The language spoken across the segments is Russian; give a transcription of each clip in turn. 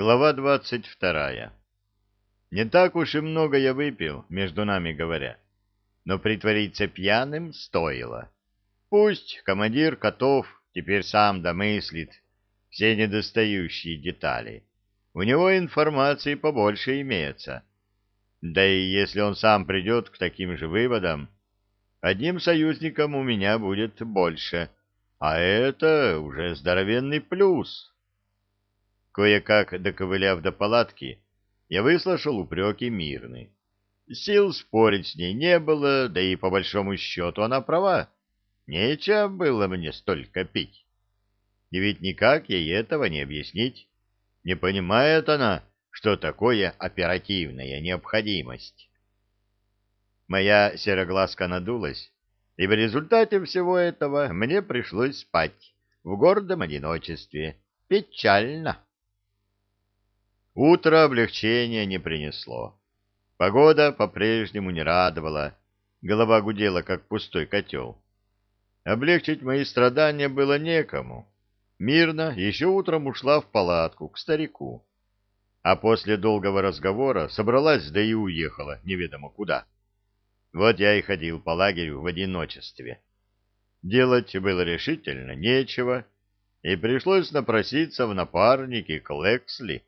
Глава двадцать вторая. Не так уж и много я выпил, между нами говоря, но притвориться пьяным стоило. Пусть командир котов теперь сам домыслит все недостающие детали. У него информации побольше имеется. Да и если он сам придет к таким же выводам, одним союзником у меня будет больше, а это уже здоровенный плюс. Кое-как доковыляв до палатки, я выслушал упреки мирны. Сил спорить с ней не было, да и по большому счету она права. Нечего было мне столько пить. И ведь никак ей этого не объяснить. Не понимает она, что такое оперативная необходимость. Моя сероглазка надулась, и в результате всего этого мне пришлось спать в гордом одиночестве. Печально. Утро облегчения не принесло. Погода по-прежнему не радовала, голова гудела, как пустой котел. Облегчить мои страдания было некому. Мирно еще утром ушла в палатку к старику, а после долгого разговора собралась, да и уехала неведомо куда. Вот я и ходил по лагерю в одиночестве. Делать было решительно нечего, и пришлось напроситься в напарники к Лексли,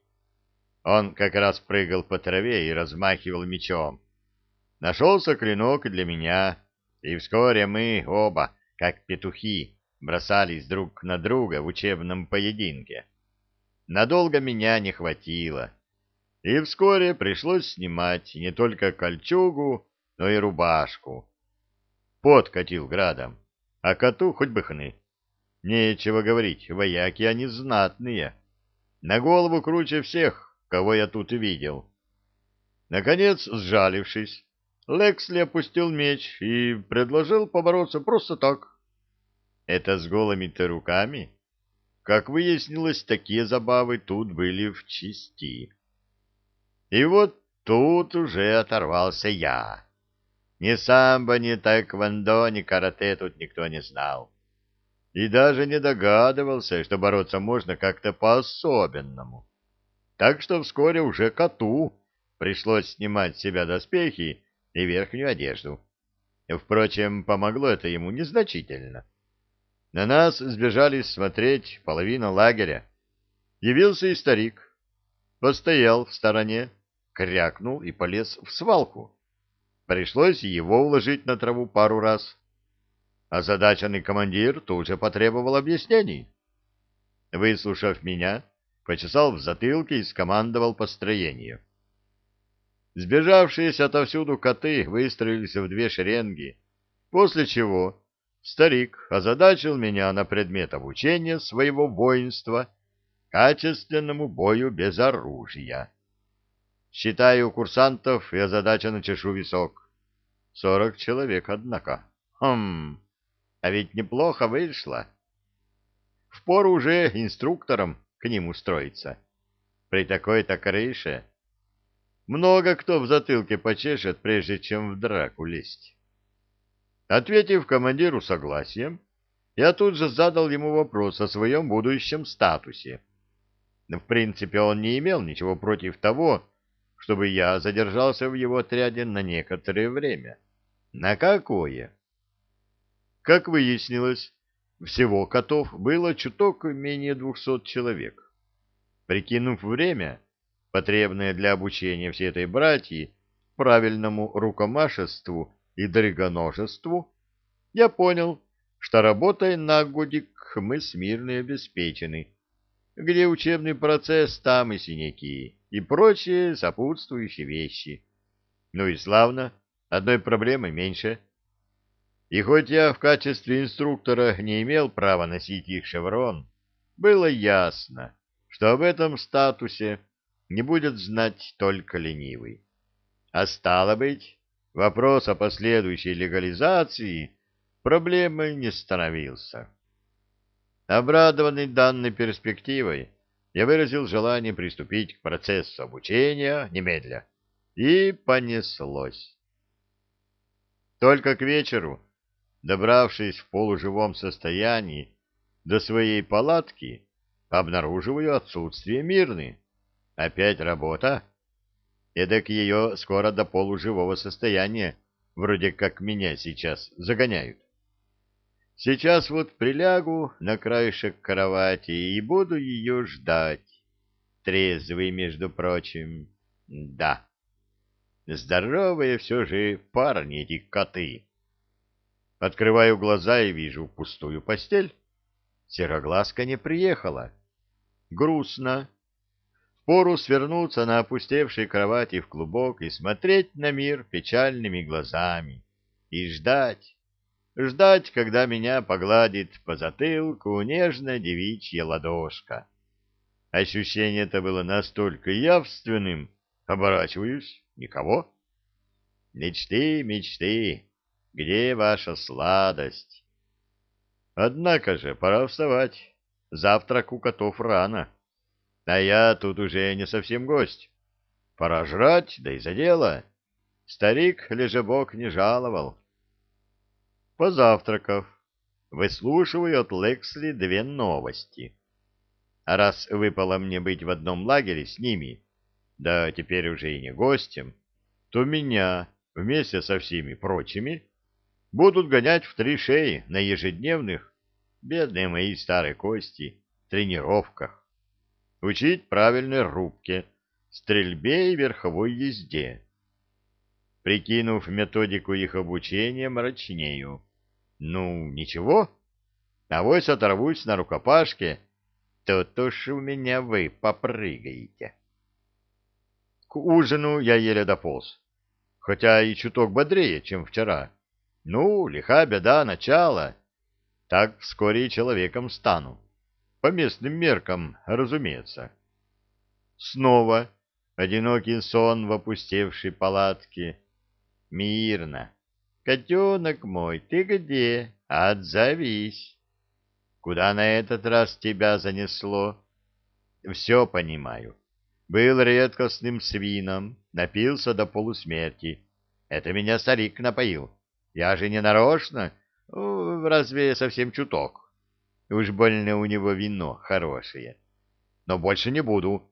он как раз прыгал по траве и размахивал мечом. Нашелся клинок для меня, и вскоре мы оба, как петухи, бросались друг на друга в учебном поединке. Надолго меня не хватило, и вскоре пришлось снимать не только кольчугу, но и рубашку. Пот катил градом, а коту хоть бы хны. Нечего говорить, вояки они знатные. На голову круче всех, кого я тут видел. Наконец, сжалившись, Лексли опустил меч и предложил побороться просто так. Это с голыми-то руками? Как выяснилось, такие забавы тут были в чести. И вот тут уже оторвался я. Ни самбо, ни тэквондо, ни карате тут никто не знал. И даже не догадывался, что бороться можно как-то по-особенному так что вскоре уже коту пришлось снимать с себя доспехи и верхнюю одежду. Впрочем, помогло это ему незначительно. На нас сбежались смотреть половина лагеря. Явился и старик. Постоял в стороне, крякнул и полез в свалку. Пришлось его уложить на траву пару раз. Озадаченный командир тут же потребовал объяснений. Выслушав меня, почесал в затылке и скомандовал построению. Сбежавшиеся отовсюду коты выстроились в две шеренги, после чего старик озадачил меня на предмет обучения своего воинства качественному бою без оружия. Считаю курсантов и озадаченно чешу висок. Сорок человек, однако. Хм, а ведь неплохо вышло. Впору уже инструктором к ним устроиться. При такой-то крыше много кто в затылке почешет, прежде чем в драку лезть. Ответив командиру согласием, я тут же задал ему вопрос о своем будущем статусе. В принципе, он не имел ничего против того, чтобы я задержался в его отряде на некоторое время. На какое? Как выяснилось, всего котов было чуток менее двухсот человек. Прикинув время, потребное для обучения всей этой братьи правильному рукомашеству и драгоножеству, я понял, что работой на годик мы смирно обеспечены. Где учебный процесс, там и синяки, и прочие сопутствующие вещи. Ну и славно, одной проблемы меньше — и хоть я в качестве инструктора не имел права носить их шеврон, было ясно, что об этом статусе не будет знать только ленивый. А стало быть, вопрос о последующей легализации проблемой не становился. Обрадованный данной перспективой, я выразил желание приступить к процессу обучения немедля. И понеслось. Только к вечеру Добравшись в полуживом состоянии до своей палатки, обнаруживаю отсутствие мирны. Опять работа? Эдак ее скоро до полуживого состояния, вроде как меня сейчас загоняют. Сейчас вот прилягу на краешек кровати и буду ее ждать. Трезвый, между прочим. Да. Здоровые все же парни эти коты. Открываю глаза и вижу пустую постель. Сероглазка не приехала. Грустно. Пору свернуться на опустевшей кровати в клубок и смотреть на мир печальными глазами. И ждать. Ждать, когда меня погладит по затылку нежная девичья ладошка. Ощущение это было настолько явственным. Оборачиваюсь. Никого. Мечты, мечты. Где ваша сладость? Однако же, пора вставать. Завтрак у котов рано. А я тут уже не совсем гость. Пора жрать, да и за дело. Старик лежебок не жаловал. Позавтракав, выслушиваю от Лексли две новости. А раз выпало мне быть в одном лагере с ними, да теперь уже и не гостем, то меня вместе со всеми прочими будут гонять в три шеи на ежедневных, бедные мои старые кости, тренировках учить правильной рубке, стрельбе и верховой езде. Прикинув методику их обучения, мрачнею. Ну, ничего, авось оторвусь на рукопашке, то-то уж у меня вы попрыгаете. К ужину я еле дополз, хотя и чуток бодрее, чем вчера. Ну, лиха беда, начало. Так вскоре человеком стану. По местным меркам, разумеется. Снова одинокий сон в опустевшей палатке. Мирно. Котенок мой, ты где? Отзовись. Куда на этот раз тебя занесло? Все понимаю. Был редкостным свином, напился до полусмерти. Это меня старик напоил. Я же не нарочно, разве совсем чуток. Уж больно у него вино хорошее. Но больше не буду.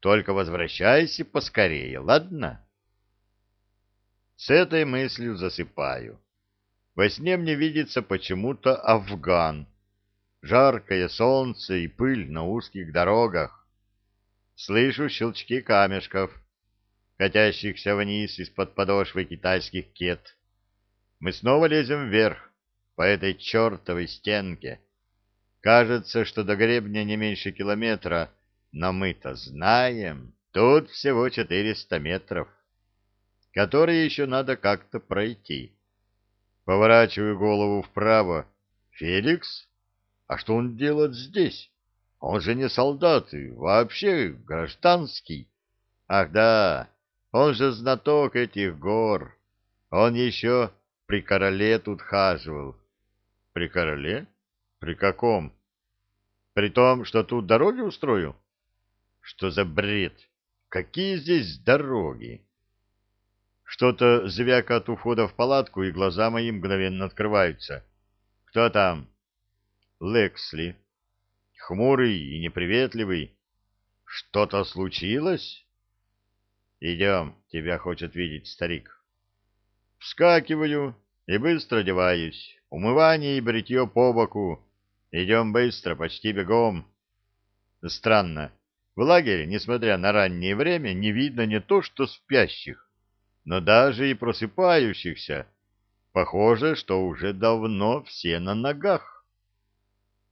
Только возвращайся поскорее, ладно? С этой мыслью засыпаю. Во сне мне видится почему-то Афган. Жаркое солнце и пыль на узких дорогах. Слышу щелчки камешков, катящихся вниз из-под подошвы китайских кет. Мы снова лезем вверх по этой чертовой стенке Кажется, что до гребня не меньше километра, но мы-то знаем, тут всего 400 метров, которые еще надо как-то пройти. Поворачиваю голову вправо. Феликс? А что он делает здесь? Он же не солдат и вообще гражданский. Ах да, он же знаток этих гор. Он еще при короле тут хаживал. При короле? При каком? При том, что тут дороги устрою? Что за бред? Какие здесь дороги? Что-то звякает у входа в палатку, и глаза мои мгновенно открываются. Кто там? Лексли. Хмурый и неприветливый. Что-то случилось? Идем, тебя хочет видеть старик. Вскакиваю и быстро одеваюсь. Умывание и бритье по боку Идем быстро, почти бегом. Странно. В лагере, несмотря на раннее время, не видно не то что спящих, но даже и просыпающихся. Похоже, что уже давно все на ногах.